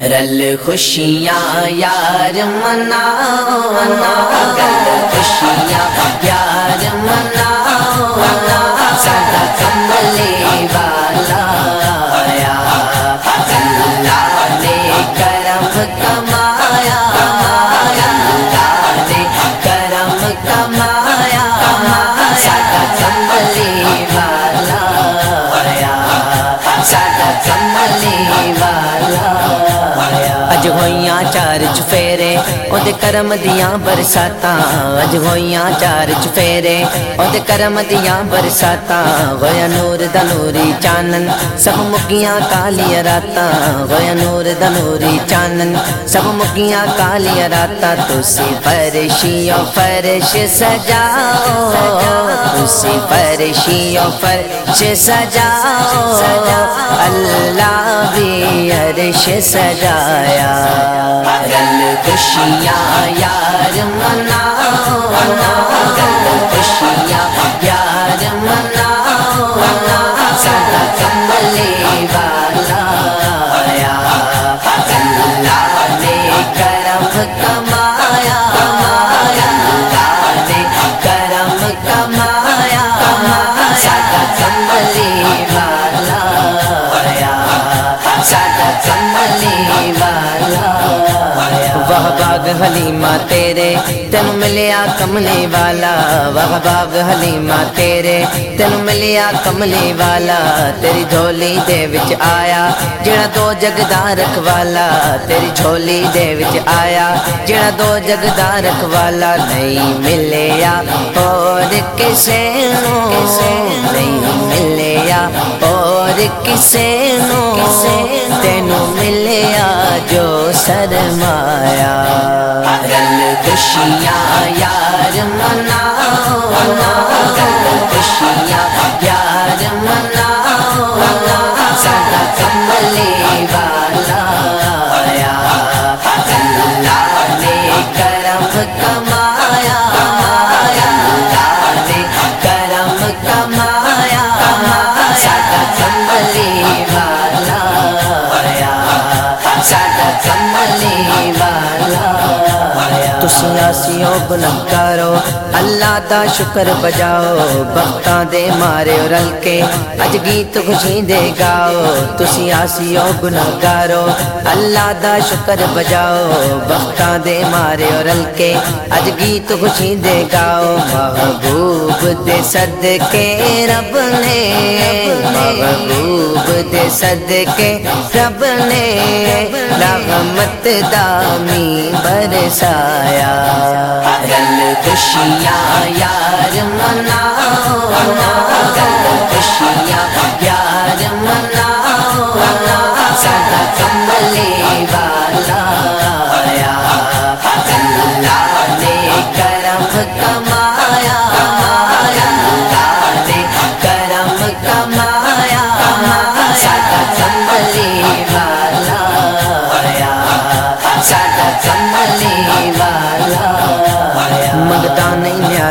رل خوشیاں یار مناؤ رل خوشیاں یار مناؤ سدا کملے والا آیا اللہ نے کرم کمایا اللہ نے کرم کمایا سدا کملے والا آیا سدا کملے والا آیا اج ہوئیاں چار چفیرے او دے کرم دیاں برساتاں اج ہوئیاں چار چفیرے او دے کرم دیاں برساتاں ہویا نور دا نوری چانن، سب مکیاں کالی راتاں ہویا نور دا نوری چانن، سب مکیاں کالی راتاں تسی فرشی او فرش سجاؤ۔ تسی فرشی او فرش سجاؤ۔ اللہ بھی عرش سجایا رل خوشیاں یار مناؤ رل خوشیاں یار مناؤ سدا کملے والا آیا، اللہ نے کرم کمایا، اللہ نے کرم کمایا سدا کملے والا آیا سدا کملے وہ حلیمہ تیرے تین ملیا کملے والا۔ وہ باغ حلیمہ تیرے تین ملیا کملے والا۔ تیری جھولی دے وچ آیا، جڑا دو جگ دا رکھوالا۔ تیری جھولی دے وچ آیا، جڑا دو جگ دا رکھوالا۔ نہیں ملیا اور کسے نو نہیں ملیا اور کسے نو تینو ملیا جو سرمایا۔ رل خوشیاں یار منا رل خوشیاں یار نہیں آیا تسی آسیو گنہگارو اللہ دا شکر بجاؤ، بختاں دے مارے رل کے اج گیت خوشی دے گاؤ تسی آسیو گنہگارو اللہ دا شکر بجاؤ، بختاں دے مارے رل کے اج گیت خوشی دے گاؤ۔ محبوب دے صدقے رب نے، محبوب دے صدقے رب نے، رحمت دامی آیا گل خوشیاں یار مناؤ رل خوشیاں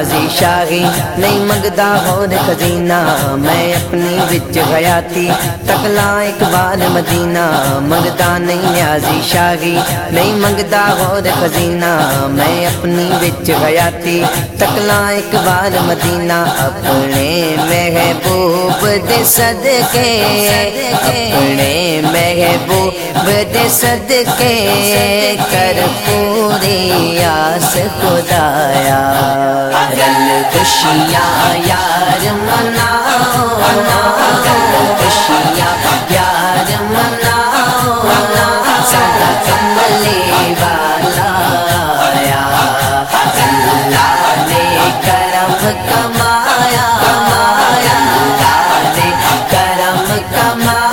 نہیں شاہی نہیں منگتا ہور خزینہ، میں اپنی وچ حیاتی تکلا ایک بار مدینہ۔ منگتا نہیں نیازی شاہی نہیں منگتا ہور خزینہ۔ میں اپنی وچ حیاتی تکلا ایک بار مدینہ۔ اپنے محبوب دے صدقے، اپنے محبوب دے صدقے۔ کر پوری آس خدایا۔ گل خوشیاں یار مناؤ گل خوشیاں یار مناؤ سارا کملے والا آیا اللہ نے کرم کمایا مایا اللہ نے کرم کمایا